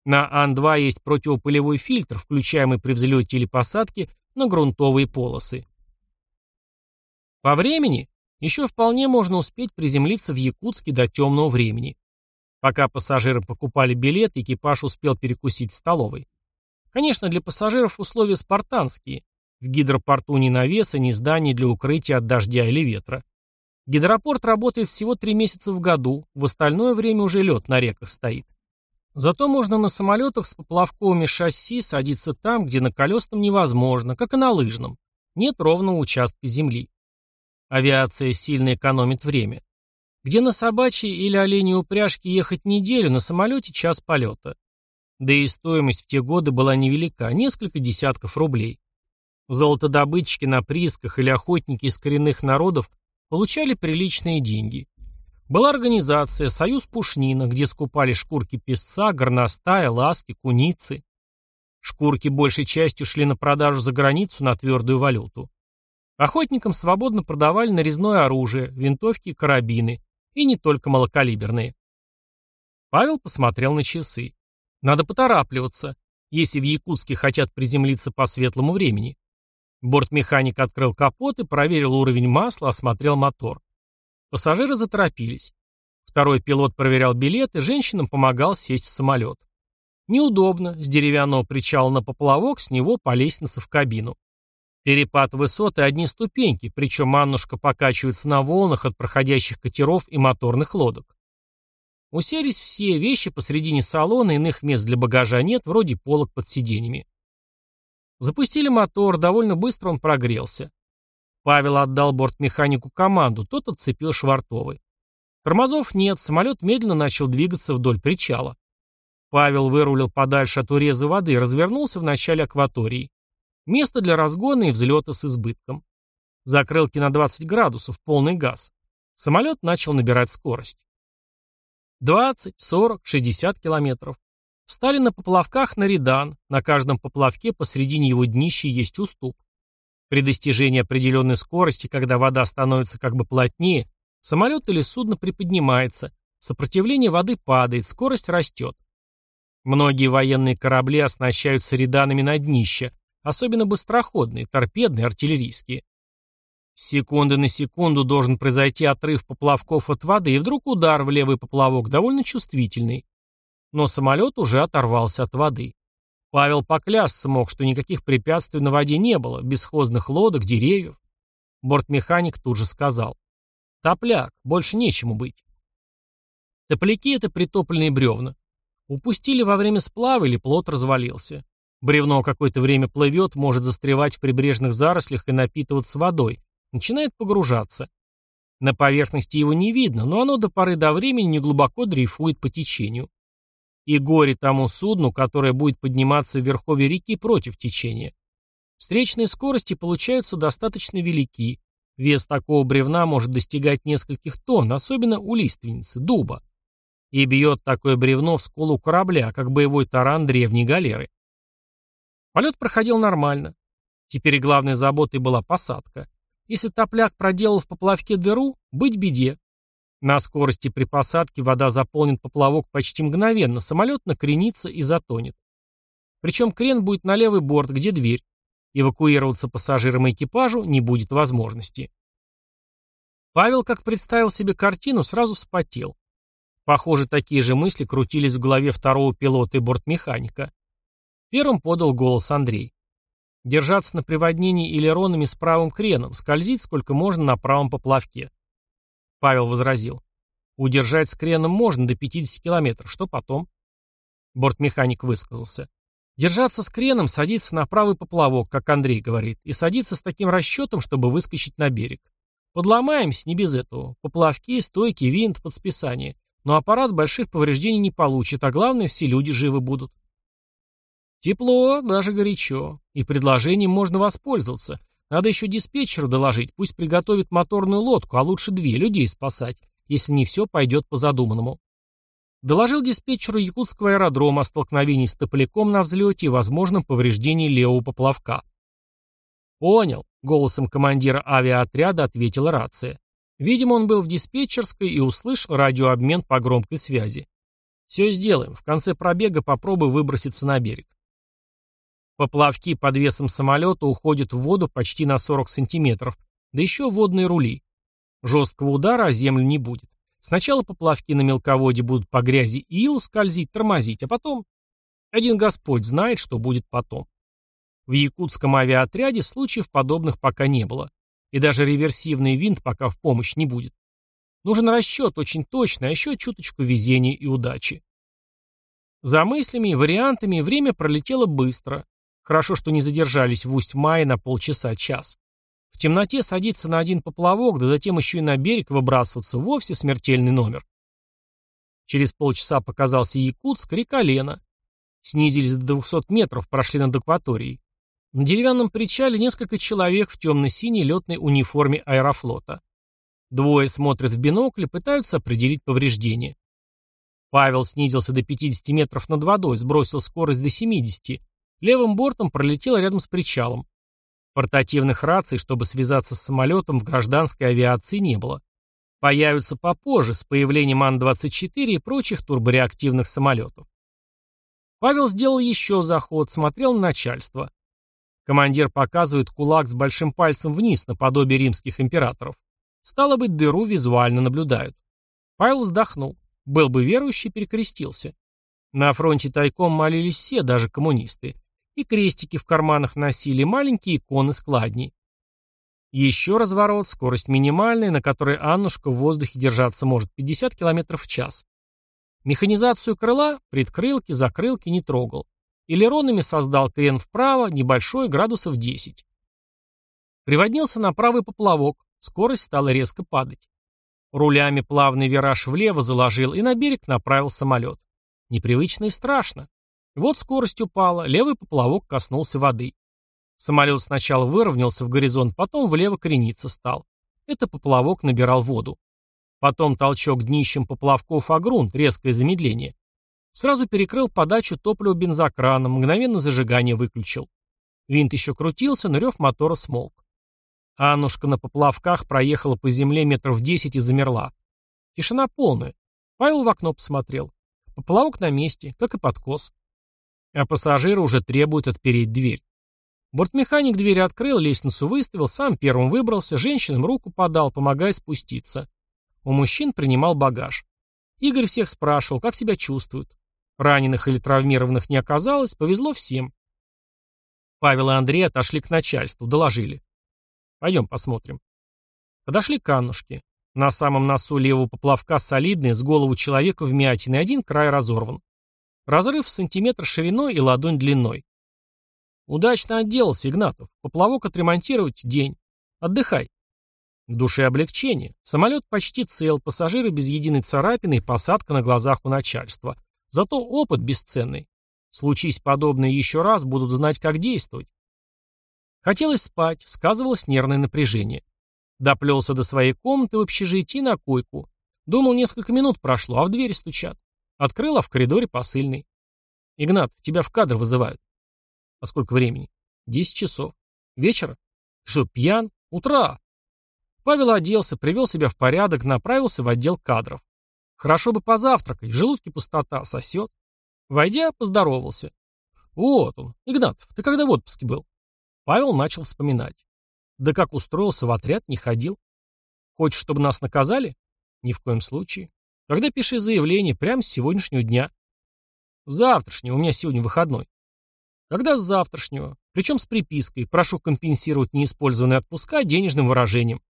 На Ан-2 есть противопылевой фильтр, включаемый при взлете или посадке на грунтовые полосы. По времени еще вполне можно успеть приземлиться в Якутске до темного времени. Пока пассажиры покупали билет, экипаж успел перекусить в столовой. Конечно, для пассажиров условия спартанские. В гидропорту ни навеса, ни зданий для укрытия от дождя или ветра. Гидропорт работает всего три месяца в году, в остальное время уже лед на реках стоит. Зато можно на самолетах с поплавковыми шасси садиться там, где на колесном невозможно, как и на лыжном. Нет ровного участка земли. Авиация сильно экономит время. Где на собачьей или оленей упряжке ехать неделю, на самолете час полета. Да и стоимость в те годы была невелика, несколько десятков рублей. Золотодобытчики на приисках или охотники из коренных народов получали приличные деньги. Была организация «Союз Пушнина», где скупали шкурки песца, горностая, ласки, куницы. Шкурки большей частью шли на продажу за границу на твердую валюту. Охотникам свободно продавали нарезное оружие, винтовки и карабины, и не только малокалиберные. Павел посмотрел на часы. Надо поторапливаться, если в Якутске хотят приземлиться по светлому времени. Бортмеханик открыл капот и проверил уровень масла, осмотрел мотор. Пассажиры заторопились. Второй пилот проверял билеты, женщинам помогал сесть в самолет. Неудобно, с деревянного причала на поплавок, с него по лестнице в кабину. Перепад высоты одни ступеньки, причем Аннушка покачивается на волнах от проходящих катеров и моторных лодок. Уселись все, вещи посредине салона, иных мест для багажа нет, вроде полок под сиденьями. Запустили мотор, довольно быстро он прогрелся. Павел отдал бортмеханику команду, тот отцепил швартовый. Тормозов нет, самолет медленно начал двигаться вдоль причала. Павел вырулил подальше от уреза воды развернулся в начале акватории. Место для разгона и взлета с избытком. Закрылки на 20 градусов, полный газ. Самолет начал набирать скорость. 20, 40, 60 километров. Встали на поплавках на редан, на каждом поплавке посредине его днища есть уступ. При достижении определенной скорости, когда вода становится как бы плотнее, самолет или судно приподнимается, сопротивление воды падает, скорость растет. Многие военные корабли оснащаются реданами на днище, особенно быстроходные, торпедные, артиллерийские. С секунды на секунду должен произойти отрыв поплавков от воды, и вдруг удар в левый поплавок довольно чувствительный. Но самолет уже оторвался от воды. Павел поклясться мог, что никаких препятствий на воде не было, бесхозных лодок, деревьев. Бортмеханик тут же сказал. «Топляк, больше нечему быть». Топляки — это притопленные бревна. Упустили во время сплава или плот развалился. Бревно какое-то время плывет, может застревать в прибрежных зарослях и напитываться водой. Начинает погружаться. На поверхности его не видно, но оно до поры до времени неглубоко дрейфует по течению. И горе тому судну, которое будет подниматься в верховье реки против течения. Встречные скорости получаются достаточно велики. Вес такого бревна может достигать нескольких тонн, особенно у лиственницы, дуба и бьет такое бревно в скулу корабля, как боевой таран древней галеры. Полет проходил нормально. Теперь главной заботой была посадка. Если топляк проделал в поплавке дыру, быть беде. На скорости при посадке вода заполнит поплавок почти мгновенно, самолет накренится и затонет. Причем крен будет на левый борт, где дверь. Эвакуироваться пассажирам и экипажу не будет возможности. Павел, как представил себе картину, сразу вспотел. Похоже, такие же мысли крутились в голове второго пилота и бортмеханика. Первым подал голос Андрей. Держаться на приводнении элеронами с правым креном, скользить сколько можно на правом поплавке. Павел возразил. Удержать с креном можно до 50 километров. Что потом? Бортмеханик высказался. Держаться с креном, садиться на правый поплавок, как Андрей говорит, и садиться с таким расчетом, чтобы выскочить на берег. Подломаемся, не без этого. Поплавки, стойки, винт, подсписание. Но аппарат больших повреждений не получит, а главное, все люди живы будут. Тепло, даже горячо. И предложением можно воспользоваться. Надо еще диспетчеру доложить, пусть приготовит моторную лодку, а лучше две, людей спасать, если не все пойдет по задуманному. Доложил диспетчеру якутского аэродрома о столкновении с тополяком на взлете и возможном повреждении левого поплавка. «Понял», — голосом командира авиаотряда ответила рация. Видимо, он был в диспетчерской и услышал радиообмен по громкой связи. «Все сделаем. В конце пробега попробуй выброситься на берег». Поплавки под весом самолета уходят в воду почти на 40 сантиметров, да еще водные рули. Жесткого удара о землю не будет. Сначала поплавки на мелководье будут по грязи и илу скользить, тормозить, а потом... Один Господь знает, что будет потом. В якутском авиаотряде случаев подобных пока не было. И даже реверсивный винт пока в помощь не будет. Нужен расчет очень точный, а еще чуточку везения и удачи. За мыслями и вариантами время пролетело быстро. Хорошо, что не задержались в Усть-Мае на полчаса-час. В темноте садиться на один поплавок, да затем еще и на берег выбрасываться, вовсе смертельный номер. Через полчаса показался Якутск, река Лена. Снизились до 200 метров, прошли над акваторией. На деревянном причале несколько человек в темно-синей летной униформе аэрофлота. Двое смотрят в бинокль и пытаются определить повреждения. Павел снизился до 50 метров над водой, сбросил скорость до 70. Левым бортом пролетел рядом с причалом. Портативных раций, чтобы связаться с самолетом, в гражданской авиации не было. Появятся попозже, с появлением Ан-24 и прочих турбореактивных самолетов. Павел сделал еще заход, смотрел на начальство. Командир показывает кулак с большим пальцем вниз, наподобие римских императоров. Стало быть, дыру визуально наблюдают. Павел вздохнул. Был бы верующий, перекрестился. На фронте тайком молились все, даже коммунисты. И крестики в карманах носили, маленькие иконы складней. Еще разворот, скорость минимальная, на которой Аннушка в воздухе держаться может 50 км в час. Механизацию крыла, предкрылки, закрылки не трогал. Элеронами создал крен вправо, небольшой, градусов 10. Приводнился на правый поплавок, скорость стала резко падать. Рулями плавный вираж влево заложил и на берег направил самолет. Непривычно и страшно. Вот скорость упала, левый поплавок коснулся воды. Самолет сначала выровнялся в горизонт, потом влево крениться стал. Это поплавок набирал воду. Потом толчок днищем поплавков о грунт, резкое замедление. Сразу перекрыл подачу топлива бензокраном, мгновенно зажигание выключил. Винт еще крутился, но рев мотора смолк. Аннушка на поплавках проехала по земле метров десять и замерла. Тишина полная. Павел в окно посмотрел. Поплавок на месте, как и подкос. А пассажиры уже требуют отпереть дверь. Бортмеханик дверь открыл, лестницу выставил, сам первым выбрался, женщинам руку подал, помогая спуститься. У мужчин принимал багаж. Игорь всех спрашивал, как себя чувствуют. Раненых или травмированных не оказалось, повезло всем. Павел и Андрей отошли к начальству, доложили. Пойдем посмотрим. Подошли к Аннушке. На самом носу левого поплавка солидный, с голову человека вмятины, один край разорван. Разрыв в сантиметр шириной и ладонь длиной. Удачно отделался, Игнатов. Поплавок отремонтировать день. Отдыхай. В душе облегчение. Самолет почти цел, пассажиры без единой царапины и посадка на глазах у начальства. Зато опыт бесценный. Случись подобное еще раз, будут знать, как действовать. Хотелось спать, сказывалось нервное напряжение. Доплелся до своей комнаты в общежитии на койку. Думал, несколько минут прошло, а в двери стучат. Открыл, а в коридоре посыльный. «Игнат, тебя в кадр вызывают». «А сколько времени?» «Десять часов». «Вечера?» «Ты что, пьян? Утра!» Павел оделся, привел себя в порядок, направился в отдел кадров. Хорошо бы позавтракать, в желудке пустота, сосет. Войдя, поздоровался. Вот он. Игнат, ты когда в отпуске был? Павел начал вспоминать. Да как устроился, в отряд не ходил. Хочешь, чтобы нас наказали? Ни в коем случае. Тогда пиши заявление прямо с сегодняшнего дня. Завтрашнего, у меня сегодня выходной. Когда с завтрашнего? Причем с припиской. Прошу компенсировать неиспользованные отпуска денежным выражением.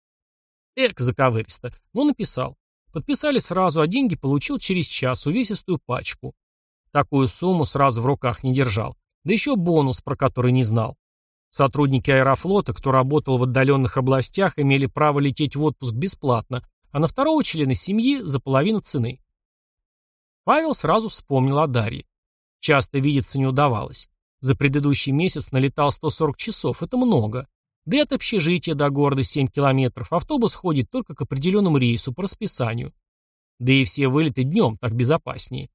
Эк, заковыристо. Ну, написал. Подписали сразу, а деньги получил через час, увесистую пачку. Такую сумму сразу в руках не держал. Да еще бонус, про который не знал. Сотрудники аэрофлота, кто работал в отдаленных областях, имели право лететь в отпуск бесплатно, а на второго члена семьи за половину цены. Павел сразу вспомнил о Дарье. Часто видеться не удавалось. За предыдущий месяц налетал 140 часов, это много. Да и от общежития до города 7 километров. Автобус ходит только к определенному рейсу по расписанию. Да и все вылеты днем, так безопаснее.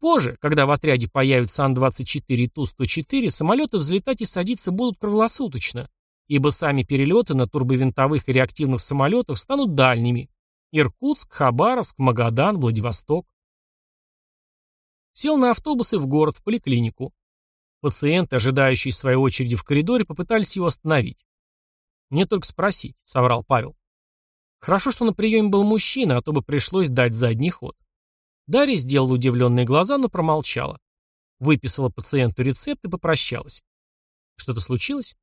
Позже, когда в отряде появится Ан-24 и Ту-104, самолеты взлетать и садиться будут круглосуточно, ибо сами перелеты на турбовинтовых и реактивных самолетах станут дальними. Иркутск, Хабаровск, Магадан, Владивосток. Сел на автобус и в город, в поликлинику. Пациенты, ожидающие своей очереди в коридоре, попытались его остановить. «Мне только спросить», — соврал Павел. Хорошо, что на приеме был мужчина, а то бы пришлось дать задний ход. Дарья сделала удивленные глаза, но промолчала. Выписала пациенту рецепт и попрощалась. Что-то случилось?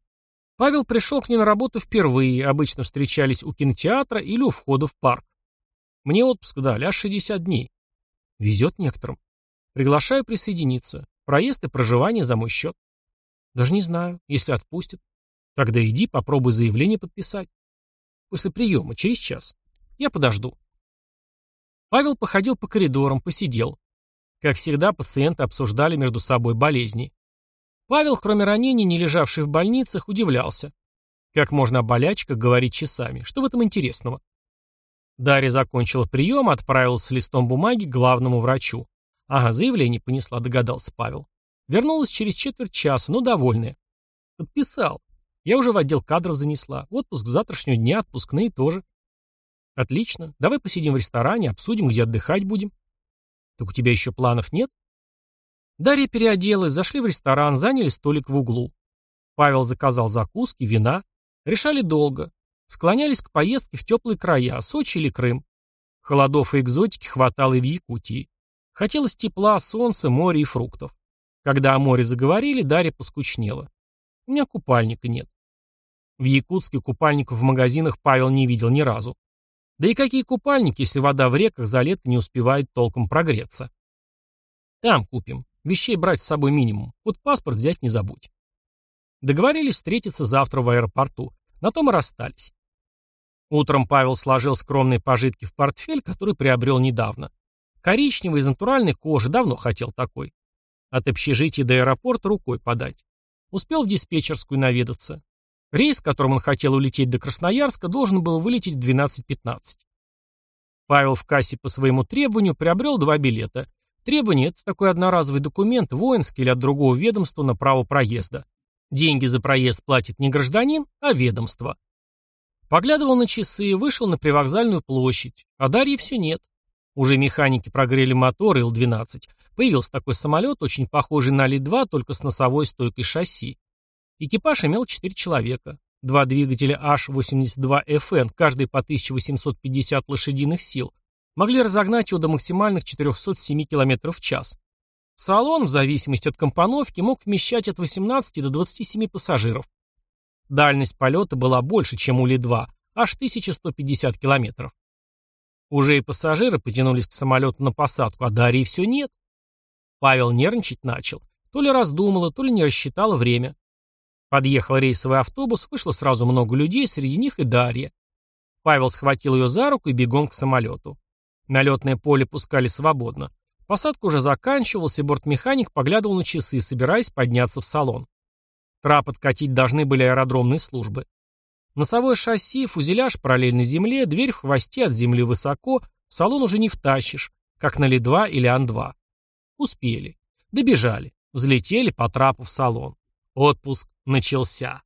Павел пришел к ней на работу впервые, обычно встречались у кинотеатра или у входа в парк. Мне отпуск дали, аж 60 дней. Везет некоторым. Приглашаю присоединиться. Проезд и проживание за мой счет. Даже не знаю, если отпустят. Тогда иди, попробуй заявление подписать. После приема, через час. Я подожду. Павел походил по коридорам, посидел. Как всегда, пациенты обсуждали между собой болезни. Павел, кроме ранений, не лежавший в больницах, удивлялся. Как можно о болячках говорить часами? Что в этом интересного? Дарья закончила прием, отправилась с листом бумаги к главному врачу. Ага, заявление понесла, догадался Павел. Вернулась через четверть часа, но довольная. Подписал. Я уже в отдел кадров занесла. Отпуск завтрашнего дня, отпускные тоже. Отлично. Давай посидим в ресторане, обсудим, где отдыхать будем. Так у тебя еще планов нет? Дарья переоделась, зашли в ресторан, заняли столик в углу. Павел заказал закуски, вина. Решали долго. Склонялись к поездке в теплые края, Сочи или Крым. Холодов и экзотики хватало и в Якутии. Хотелось тепла, солнца, моря и фруктов. Когда о море заговорили, Дарья поскучнела. У меня купальника нет. В Якутске купальников в магазинах Павел не видел ни разу. Да и какие купальники, если вода в реках за лето не успевает толком прогреться? Там купим. Вещей брать с собой минимум. Вот паспорт взять не забудь. Договорились встретиться завтра в аэропорту. На том и расстались. Утром Павел сложил скромные пожитки в портфель, который приобрел недавно. Коричневый, из натуральной кожи, давно хотел такой. От общежития до аэропорта рукой подать. Успел в диспетчерскую наведаться. Рейс, которым он хотел улететь до Красноярска, должен был вылететь в 12.15. Павел в кассе по своему требованию приобрел два билета. Требование – это такой одноразовый документ, воинский или от другого ведомства на право проезда. Деньги за проезд платит не гражданин, а ведомство. Поглядывал на часы и вышел на привокзальную площадь, а Дарьи все нет. Уже механики прогрели мотор Ил-12. Появился такой самолет, очень похожий на Ли-2, только с носовой стойкой шасси. Экипаж имел 4 человека. Два двигателя H-82FN, каждый по 1850 лошадиных сил, могли разогнать его до максимальных 407 км в час. Салон, в зависимости от компоновки, мог вмещать от 18 до 27 пассажиров. Дальность полета была больше, чем у Ли-2, аж 1150 километров. Уже и пассажиры потянулись к самолету на посадку, а Дарьи все нет. Павел нервничать начал. То ли раздумала, то ли не рассчитала время. Подъехал рейсовый автобус, вышло сразу много людей, среди них и Дарья. Павел схватил ее за руку и бегом к самолету. На летное поле пускали свободно. Посадка уже заканчивалась, и бортмеханик поглядывал на часы, собираясь подняться в салон. Трап откатить должны были аэродромные службы. Носовое шасси, фузеляж параллельно земле, дверь в хвосте от земли высоко, в салон уже не втащишь, как на Ли-2 или Ан-2. Успели. Добежали. Взлетели по трапу в салон. Отпуск начался.